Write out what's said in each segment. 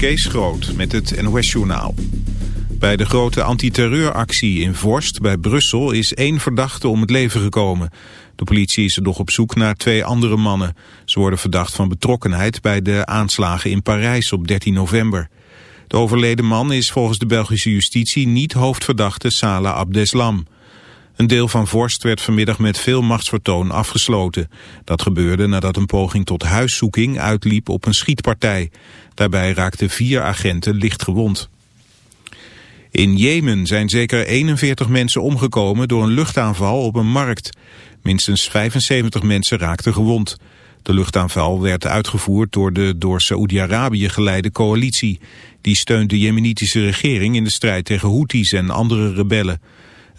Kees Groot met het NOS-journaal. Bij de grote antiterreuractie in Vorst bij Brussel is één verdachte om het leven gekomen. De politie is er nog op zoek naar twee andere mannen. Ze worden verdacht van betrokkenheid bij de aanslagen in Parijs op 13 november. De overleden man is volgens de Belgische justitie niet hoofdverdachte Salah Abdeslam. Een deel van Vorst werd vanmiddag met veel machtsvertoon afgesloten. Dat gebeurde nadat een poging tot huiszoeking uitliep op een schietpartij. Daarbij raakten vier agenten licht gewond. In Jemen zijn zeker 41 mensen omgekomen door een luchtaanval op een markt. Minstens 75 mensen raakten gewond. De luchtaanval werd uitgevoerd door de door Saoedi-Arabië geleide coalitie. Die steunt de jemenitische regering in de strijd tegen Houthis en andere rebellen.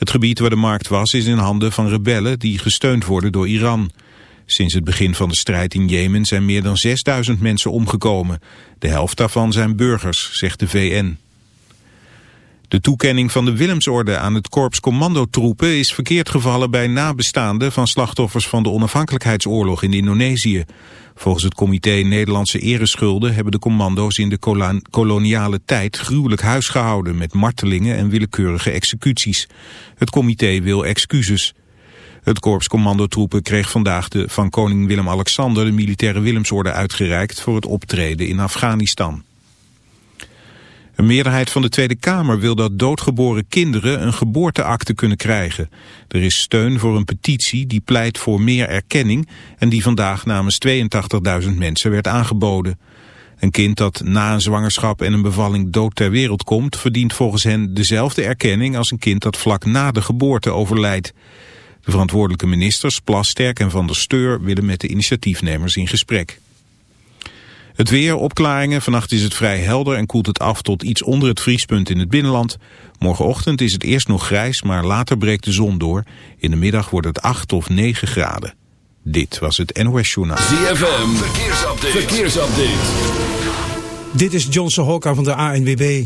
Het gebied waar de markt was is in handen van rebellen die gesteund worden door Iran. Sinds het begin van de strijd in Jemen zijn meer dan 6000 mensen omgekomen. De helft daarvan zijn burgers, zegt de VN. De toekenning van de Willemsorde aan het korps commandotroepen is verkeerd gevallen bij nabestaanden van slachtoffers van de onafhankelijkheidsoorlog in Indonesië. Volgens het comité Nederlandse Ereschulden hebben de commando's in de koloniale tijd gruwelijk huisgehouden met martelingen en willekeurige executies. Het comité wil excuses. Het korps commandotroepen kreeg vandaag de van koning Willem-Alexander de militaire Willemsorde uitgereikt voor het optreden in Afghanistan. Een meerderheid van de Tweede Kamer wil dat doodgeboren kinderen een geboorteakte kunnen krijgen. Er is steun voor een petitie die pleit voor meer erkenning en die vandaag namens 82.000 mensen werd aangeboden. Een kind dat na een zwangerschap en een bevalling dood ter wereld komt... verdient volgens hen dezelfde erkenning als een kind dat vlak na de geboorte overlijdt. De verantwoordelijke ministers Plasterk en Van der Steur willen met de initiatiefnemers in gesprek. Het weer, opklaringen. Vannacht is het vrij helder en koelt het af tot iets onder het vriespunt in het binnenland. Morgenochtend is het eerst nog grijs, maar later breekt de zon door. In de middag wordt het 8 of 9 graden. Dit was het NOS Journaal. ZFM, verkeersupdate. verkeersupdate. Dit is Johnson Hokka van de ANWB.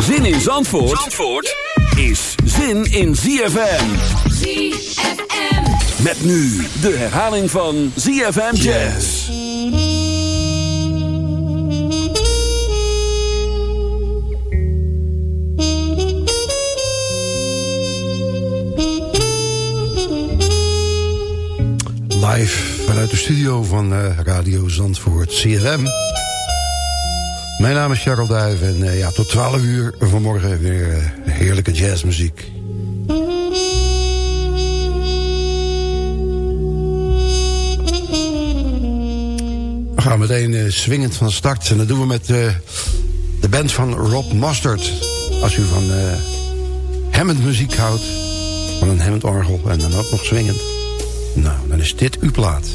Zin in Zandvoort, Zandvoort is zin in ZFM. ZFM. Met nu de herhaling van ZFM Jazz. Live vanuit de studio van uh, Radio Zandvoort, CFM. Mijn naam is Charles Duijf en uh, ja, tot 12 uur vanmorgen weer uh, heerlijke jazzmuziek. We gaan meteen uh, swingend van start en dat doen we met de band van Rob Mustard. Als u van Hammond muziek houdt, van een Hammond orgel en dan ook nog swingend. Nou, dan is dit uw plaat.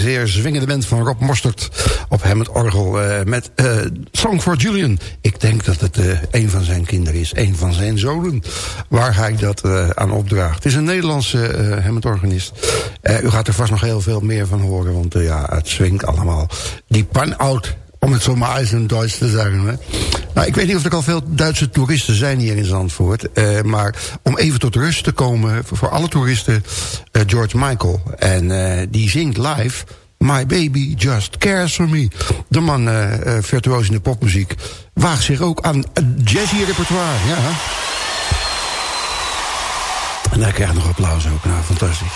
Zeer zwingende band van Rob Mostert op hem het orgel uh, met uh, Song for Julian. Ik denk dat het uh, een van zijn kinderen is, een van zijn zonen, waar hij dat aan opdraagt. Het is een Nederlandse Hammond-organist. u gaat er vast nog heel veel meer van horen, want ja, het swingt allemaal. Die pan-out om het zo maar eens in Duits te zeggen. Hè. Nou, ik weet niet of er al veel Duitse toeristen zijn hier in Zandvoort. Uh, maar om even tot rust te komen voor, alle toeristen... Uh, George Michael. En uh, die zingt live... My baby just cares for me. De man, virtuoos in de popmuziek... waagt zich ook aan jazzy repertoire. Ja. En hij krijgt nog applaus ook. Nou, fantastisch.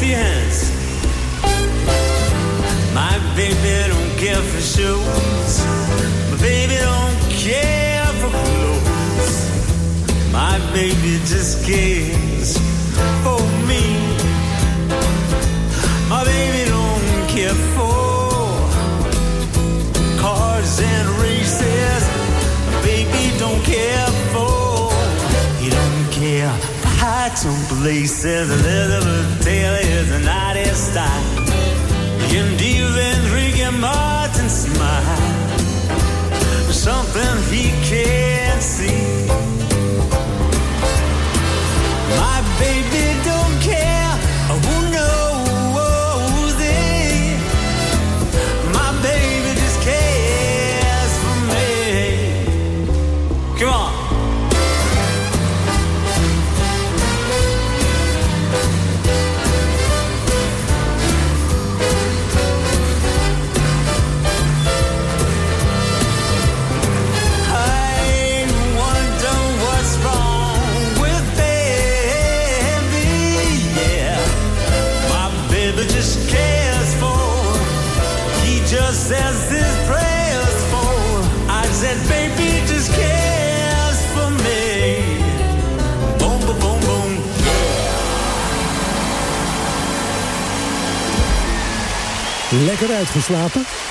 Your hands. My baby don't care for shoes. My baby don't care for clothes. My baby just cares places Elizabeth Taylor is an artist style. Jim Deal and Ricky Martin smile. Something he can't see. My baby don't care who knows it. My baby just cares for me. Come on.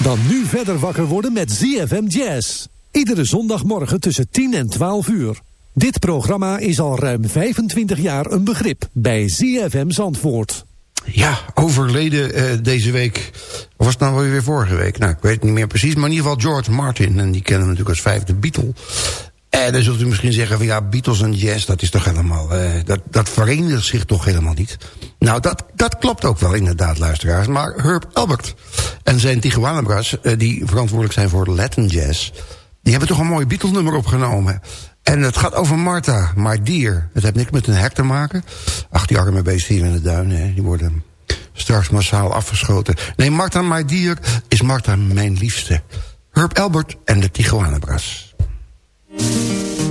Dan nu verder wakker worden met ZFM Jazz. Iedere zondagmorgen tussen 10 en 12 uur. Dit programma is al ruim 25 jaar een begrip bij ZFM Zandvoort. Ja, overleden uh, deze week. Of was het nou weer vorige week? Nou, ik weet het niet meer precies. Maar in ieder geval George Martin. En die kennen we natuurlijk als vijfde Beatle. En dan zult u misschien zeggen van ja, Beatles en jazz, dat is toch helemaal... Uh, dat, dat verenigt zich toch helemaal niet. Nou, dat, dat klopt ook wel inderdaad, luisteraars. Maar Herb Albert en zijn Tijuana. Uh, die verantwoordelijk zijn voor Latin jazz... die hebben toch een mooi Beatles nummer opgenomen. En het gaat over Martha, maar dier. Het heeft niks met een hek te maken. Ach, die arme beesten hier in de duinen, die worden straks massaal afgeschoten. Nee, Martha, mijn dier, is Martha mijn liefste. Herb Albert en de Tijuana. Thank you.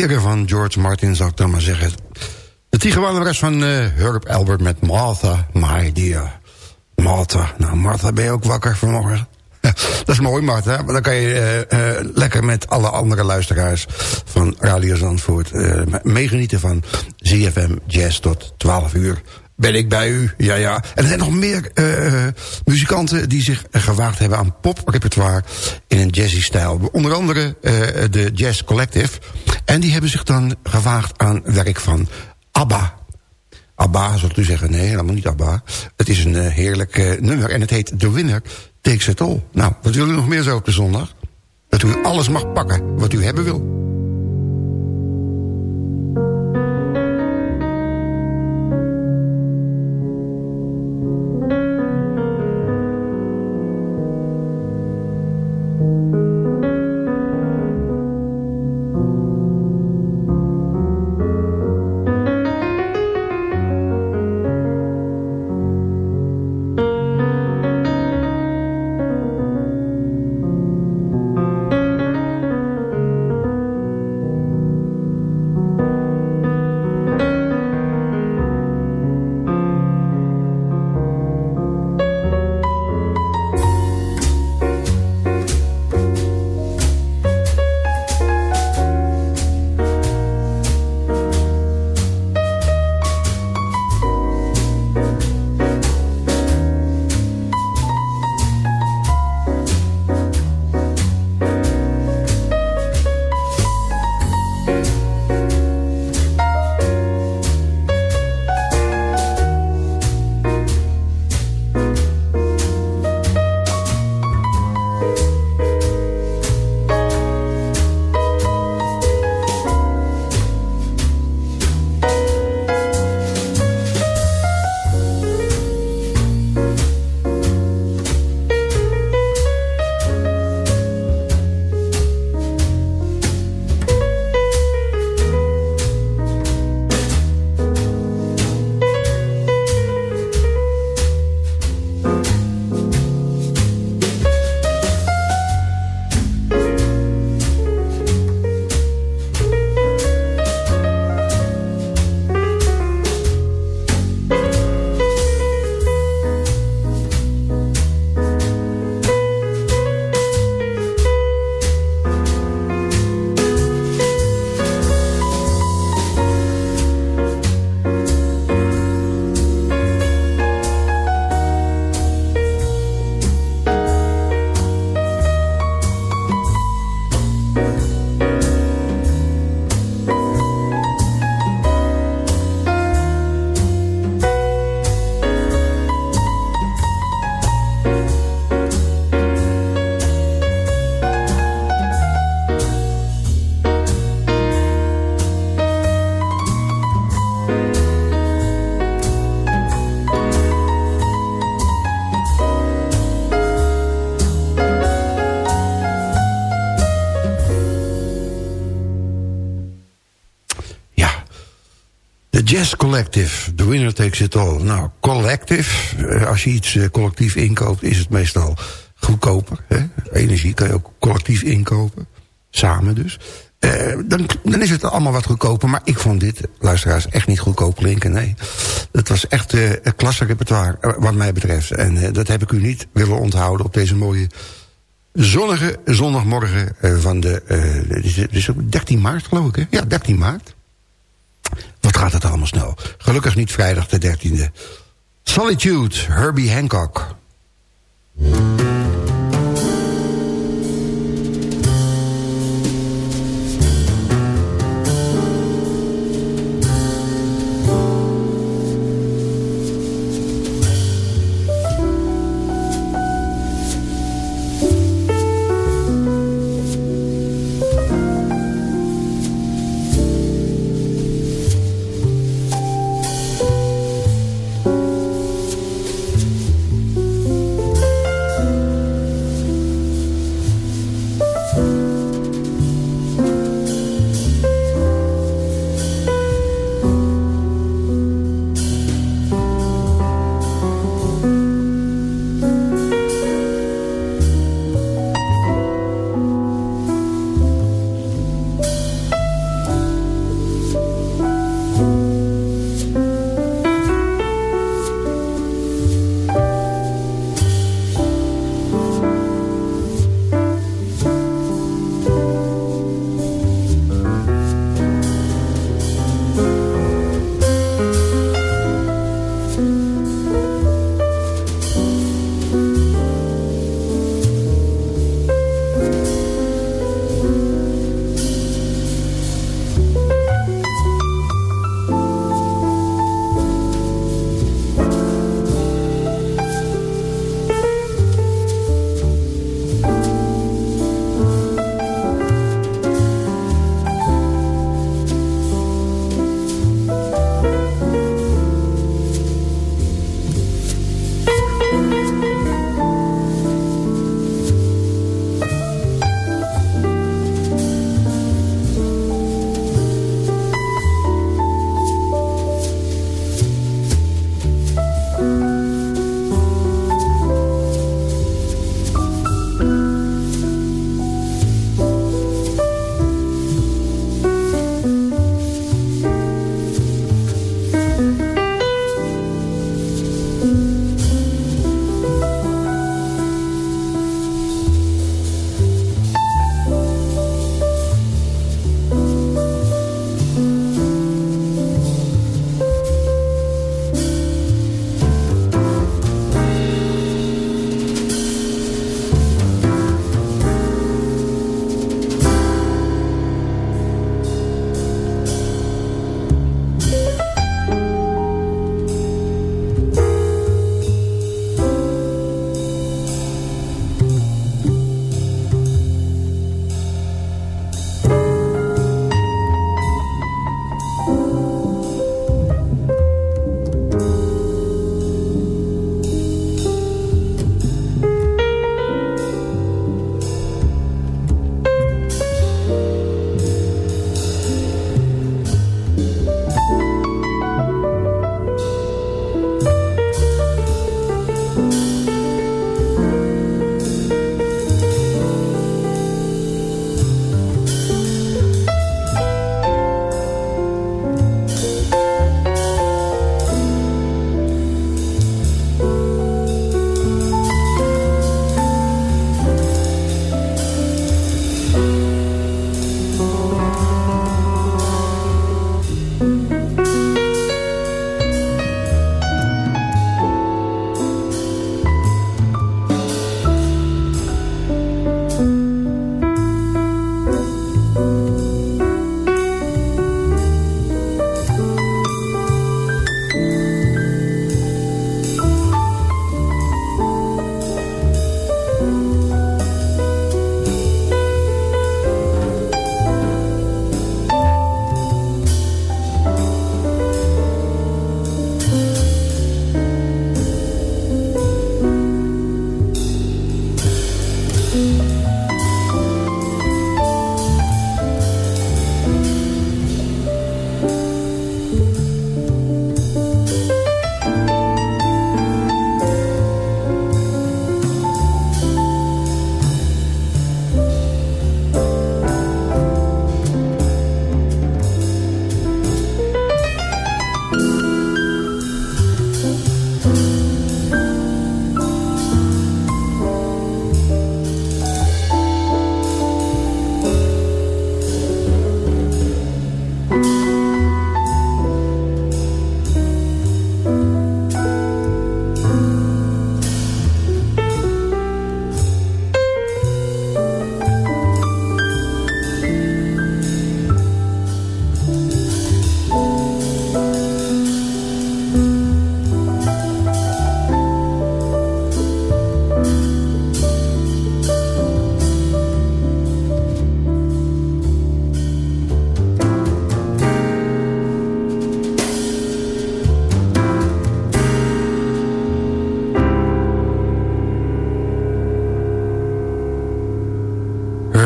Ere van George Martin zou ik dan maar zeggen. De Tijuana van uh, Herb Albert met Martha, my dear. Martha. Nou, Martha, ben je ook wakker vanmorgen? dat is mooi, Martha. Maar dan kan je uh, uh, lekker met alle andere luisteraars van Radio Zandvoort... meegenieten van ZFM Jazz tot 12 uur ben ik bij u. Ja, ja. En er zijn nog meer muzikanten die zich gewaagd hebben aan poprepertoire in een jazzy stijl. Onder andere de Jazz Collective. En die hebben zich dan gewaagd aan werk van ABBA. ABBA, zult u zeggen. Nee, helemaal niet ABBA. Het is een uh, heerlijk nummer en het heet The Winner Takes It All. Nou, wat willen u nog meer zo op de zondag? Dat u alles mag pakken wat u hebben wil. Jazz Collective, The Winner Takes It All. Nou, collective, eh, als je iets eh, collectief inkoopt... is het meestal goedkoper. Hè? Energie kan je ook collectief inkopen. Samen dus. Uh, dan, dan is het allemaal wat goedkoper. Maar ik vond dit, luisteraars, echt niet goedkoop klinken. Nee, het was echt een klasse repertoire, wat mij betreft. En dat heb ik u niet willen onthouden op deze mooie zonnige zondagmorgen van de... dit is ook 13 maart, geloof ik, hè? Ja, 13 maart. Wat gaat het allemaal snel. Gelukkig niet vrijdag de 13e. Solitude, Herbie Hancock.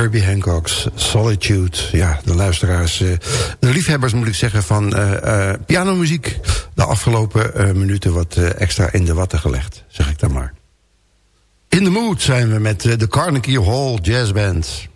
Herbie Hancock's Solitude. Ja, de luisteraars, eh, de liefhebbers moet ik zeggen van uh, pianomuziek... de afgelopen minuten wat extra in de watten gelegd, zeg ik dan maar. In de mood zijn we met de Carnegie Hall Jazz Band.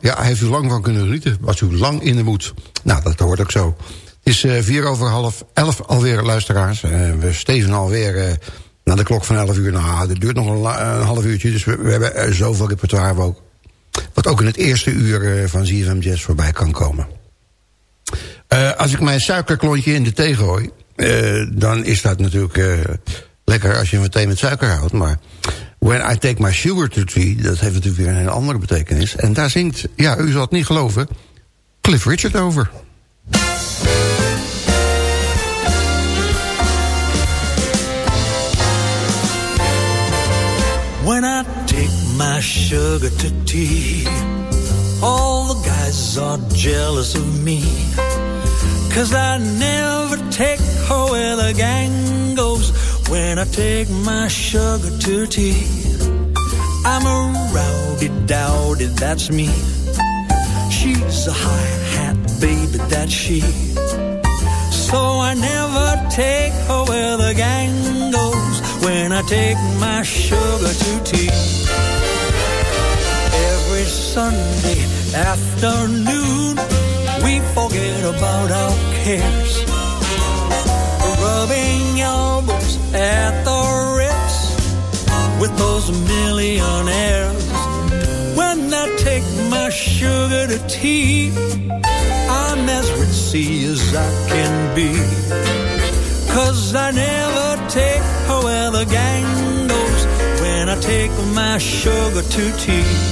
Ja, heeft u lang van kunnen genieten. Was u lang in de moed. Nou, dat hoort ook zo. Het is uh, vier over half elf alweer, luisteraars. Uh, we steven alweer uh, naar de klok van elf uur. Nou, dat duurt nog een, half uurtje, dus we, we hebben zoveel repertoire ook. Wat ook in het eerste uur van ZFM Jazz voorbij kan komen. als ik mijn suikerklontje in de thee gooi... dan is dat natuurlijk lekker als je meteen met suiker houdt. Maar when I take my sugar to tea... dat heeft natuurlijk weer een hele andere betekenis. En daar zingt, ja, u zal het niet geloven... Cliff Richard over. When I take my sugar to tea, all the guys are jealous of me. Cause I never take her where the gang goes when I take my sugar to tea. I'm a rowdy dowdy, that's me. She's a high hat baby, that's she. So I never take her where the gang goes when I take my sugar to tea. Every Sunday afternoon, we forget about our cares. Rubbing elbows at the Ritz with those millionaires. When I take my sugar to tea, I'm as ritzy as I can be. Cause I never take her where the gang goes when I take my sugar to tea.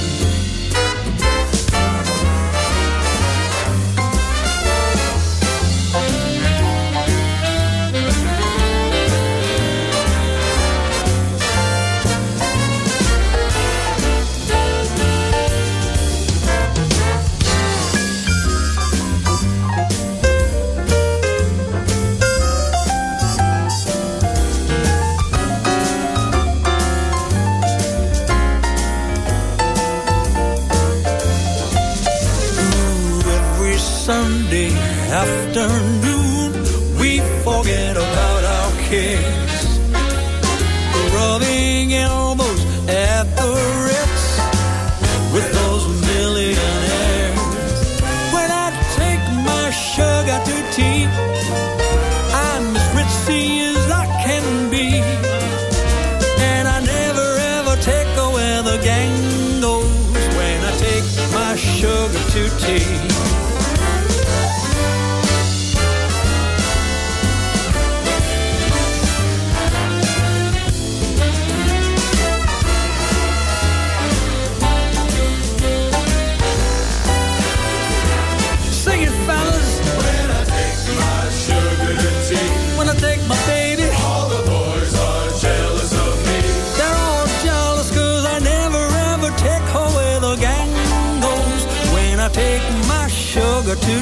Gang goes when I take my sugar to tea.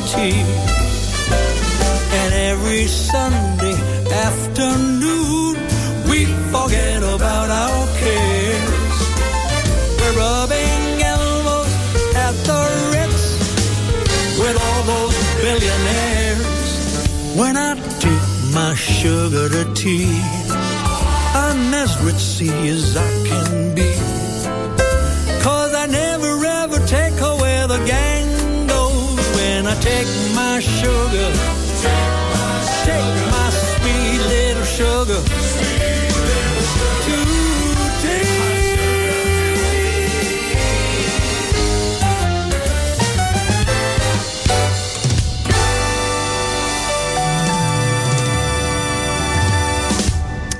Tea. And every Sunday afternoon, we forget about our cares. We're rubbing elbows at the Ritz with all those billionaires. When I take my sugar to tea, I'm as ritzy as I I take my sugar, take my sweet little sugar.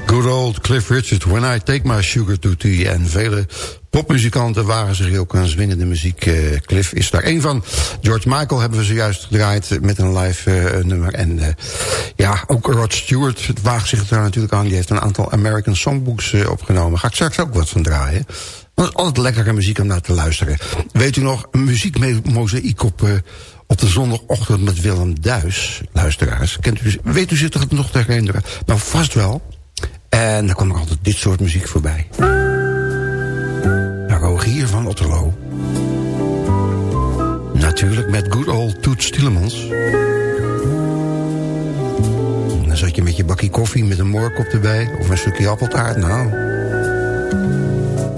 Good old Cliff Richard, When I Take My Sugar to Tea. En vele popmuzikanten waren zich ook aan zwingende muziek. Uh, Cliff is daar één van. George Michael hebben we zojuist gedraaid met een live uh, nummer. En ja, ook Rod Stewart waagt zich daar natuurlijk aan. Die heeft een aantal American Songbooks opgenomen. Ga ik straks ook wat van draaien. Want altijd lekkere muziek om naar te luisteren. Weet u nog, muziekmozaïek op op de zondagochtend met Willem Duis, luisteraars. Kent u, weet u zich er nog te herinneren? Nou, vast wel. En dan kwam er altijd dit soort muziek voorbij. Rogier van Otterlo. Natuurlijk met good old Toet Stielemans. zat je met je bakje koffie met een moorkop erbij... of een stukje appeltaart, nou...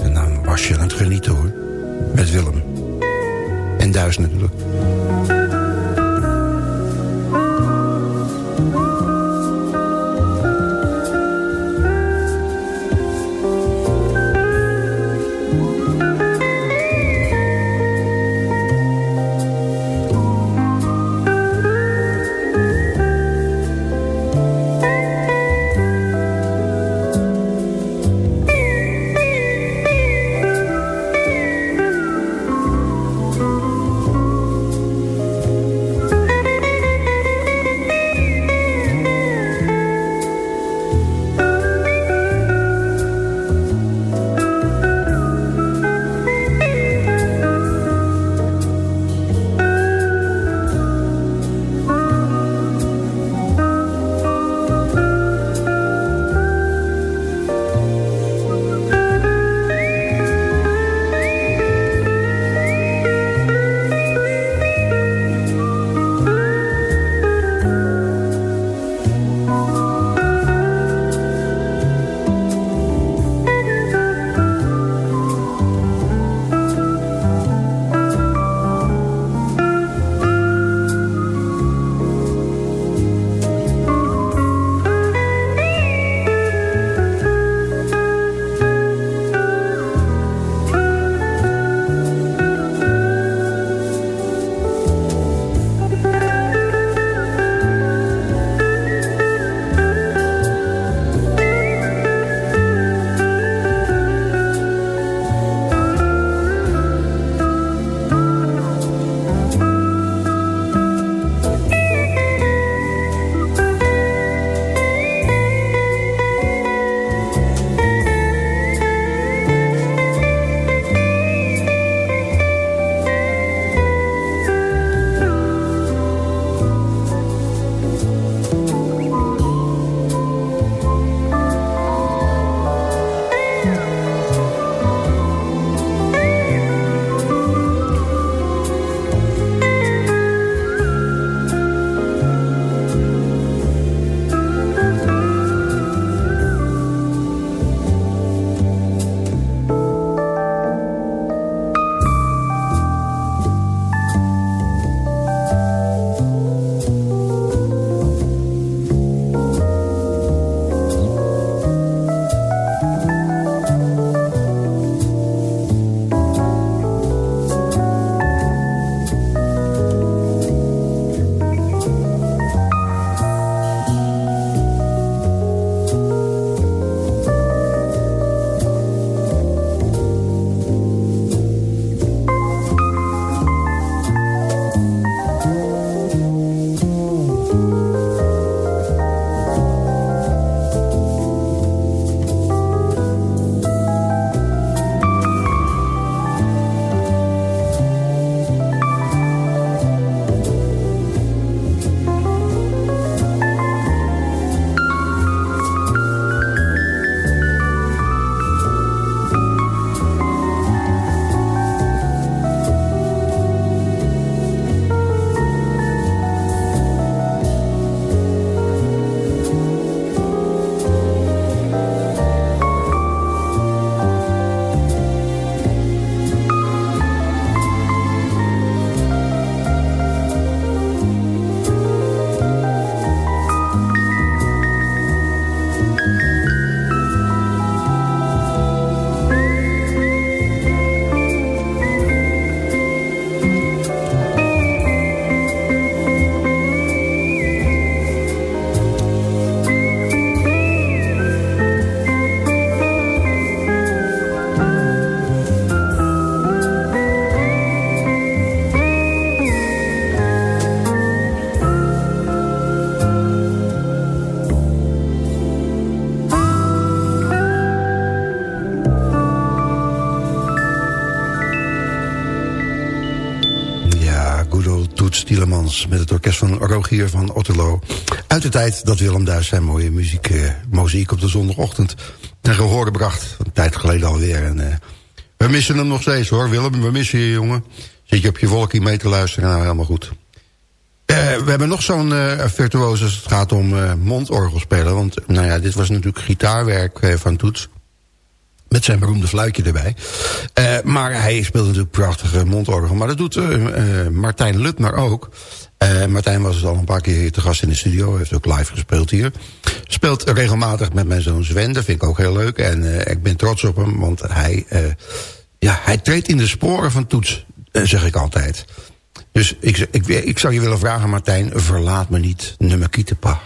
En dan was je aan het genieten, hoor. Met Willem. En Duis natuurlijk. Van Rogier van Otterlo. Uit de tijd dat Willem Duis zijn mooie muziek, uh, op de zondagochtend ten gehore bracht. Een tijd geleden alweer. En, uh, we missen hem nog steeds hoor, Willem. We missen je, jongen. Zit je op je wolkje mee te luisteren? Nou, helemaal goed. Eh, we hebben nog zo'n uh, virtuoos als het gaat om uh, mondorgel spelen. Want nou ja, dit was natuurlijk gitaarwerk van Toets. Met zijn beroemde fluitje erbij. maar hij speelt natuurlijk prachtige mondorgel. Maar dat doet Martijn Lutmer ook. Martijn was al een paar keer te gast in de studio. Heeft ook live gespeeld hier. Speelt regelmatig met mijn zoon Sven. Dat vind ik ook heel leuk. En ik ben trots op hem. Want hij, ja, hij treedt in de sporen van Toets. zeg ik altijd. Dus ik, ik, ik zou je willen vragen, Martijn... verlaat me niet, nummer Kietepa.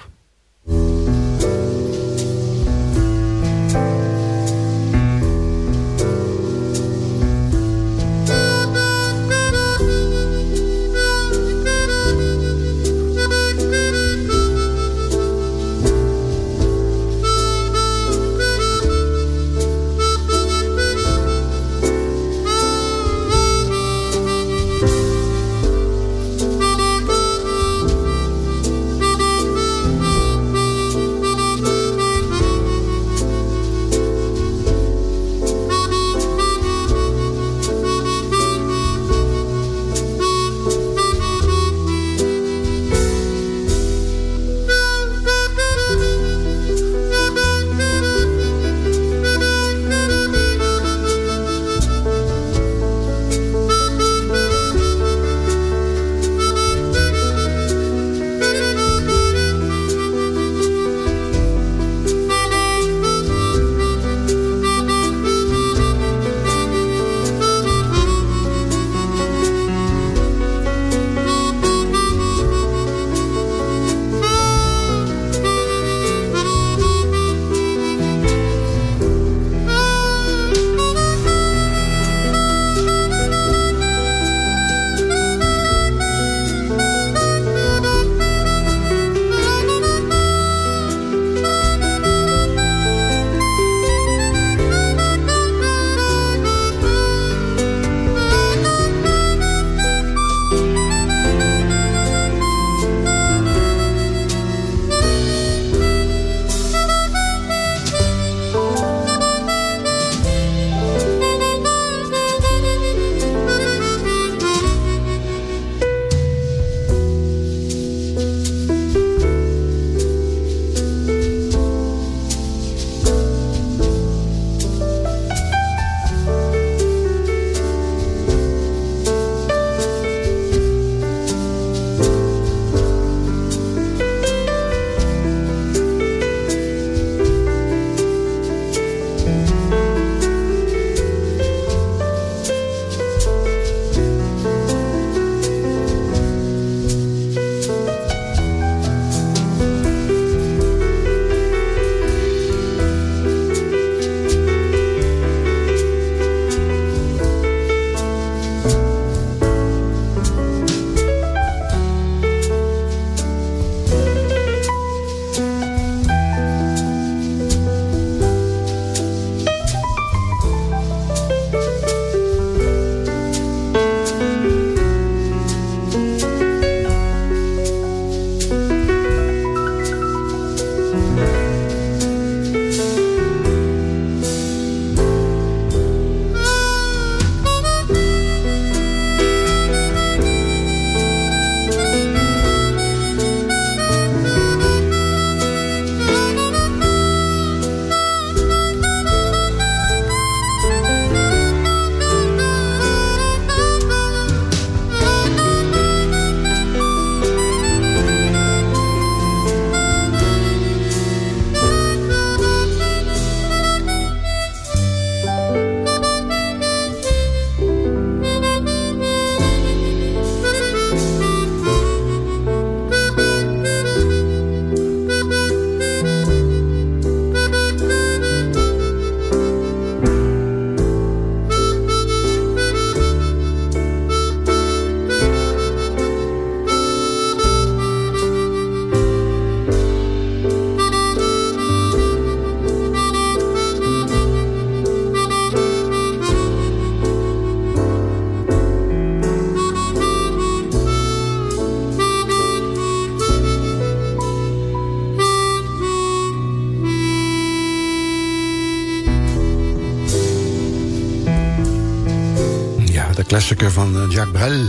Klassieker van eh, Jacques Brel.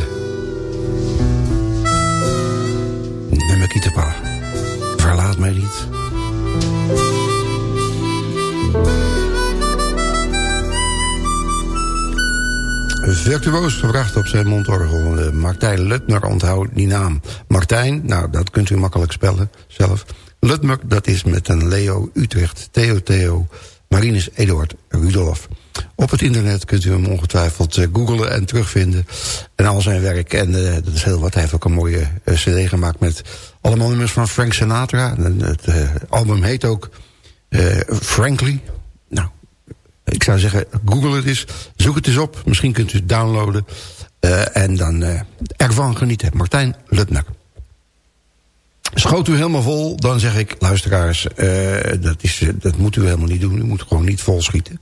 Chiquitapa. Verlaat mij niet. Virtuoos gebracht op zijn mondorgel. Uh, Martijn Lutmer, onthoud die naam. Martijn, nou dat kunt u makkelijk spellen zelf. Lutmer, dat is met een Leo Utrecht, Theo Theo, Marinus Eduard Rudolf. Op het internet kunt u hem ongetwijfeld uh, googlen en terugvinden. En al zijn werk, en uh, dat is heel wat. Hij heeft ook een mooie uh, cd gemaakt met allemaal nummers van Frank Sinatra. Het album heet ook Frankly. Nou, ik zou zeggen, google het eens. Zoek het eens op. Misschien kunt u het downloaden. en dan ervan genieten. Martijn Lutner. Schoot u helemaal vol, dan zeg ik, luisteraars, uh, dat, is, dat moet u helemaal niet doen. U moet gewoon niet vol schieten.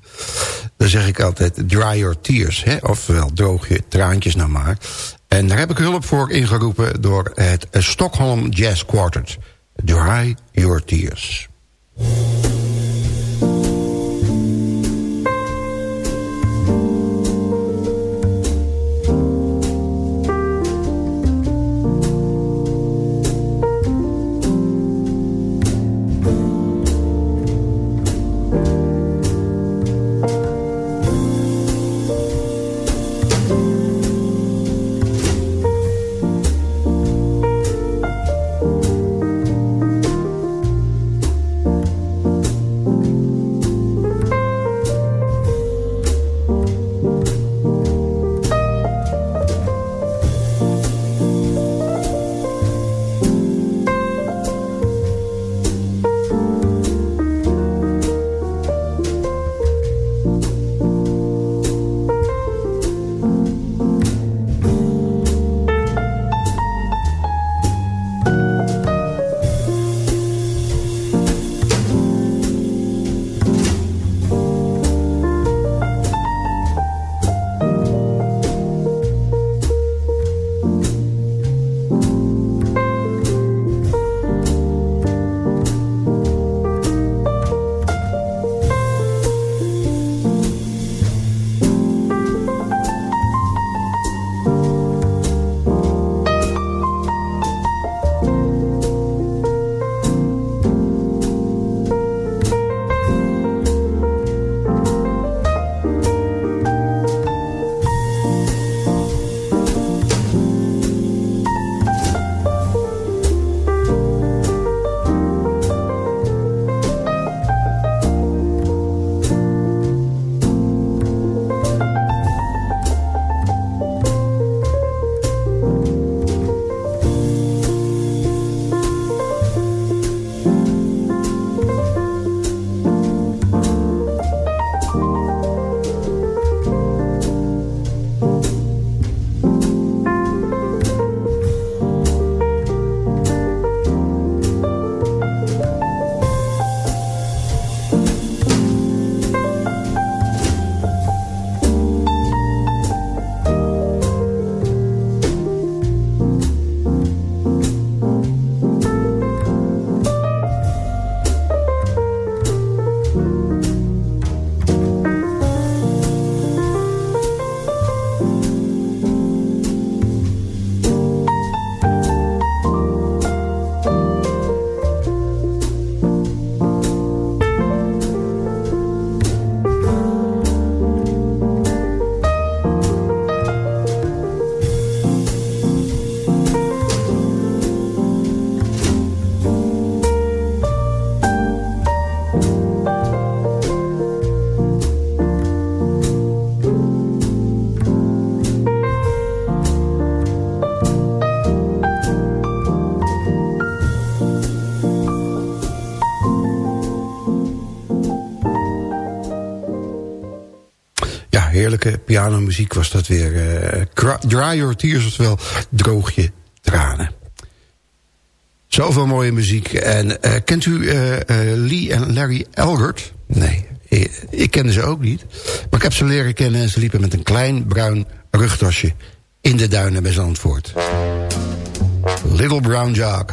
Dan zeg ik altijd, dry your tears. Hè? Ofwel, droog je traantjes nou maar. En daar heb ik hulp voor ingeroepen door het Stockholm Jazz Quartet. Dry your tears. Pianomuziek was dat weer. Uh, dry your tears, oftewel droog je tranen. Zoveel mooie muziek. En uh, kent u uh, Lee en Larry Elgert? Nee, ik, ik kende ze ook niet. Maar ik heb ze leren kennen en ze liepen met een klein bruin rugtasje... in de duinen bij Zandvoort. Little Brown Jog.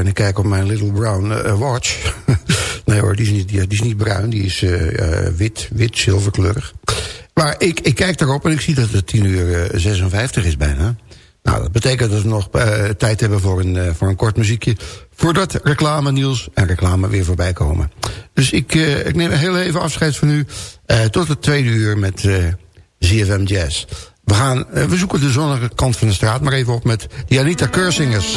En ik kijk op mijn Little Brown uh, Watch. nee hoor, die is niet, die, is niet bruin. Die is uh, uh, wit, wit, zilverkleurig. Maar ik, ik kijk daarop en ik zie dat het 10 uur 56 is bijna. Nou, dat betekent dat we nog tijd hebben voor een, voor een kort muziekje. Voordat reclame, nieuws en reclame weer voorbij komen. Dus ik, ik neem heel even afscheid van u. tot het tweede uur met ZFM Jazz. We, gaan, we zoeken de zonnige kant van de straat maar even op met Janita Keursingers.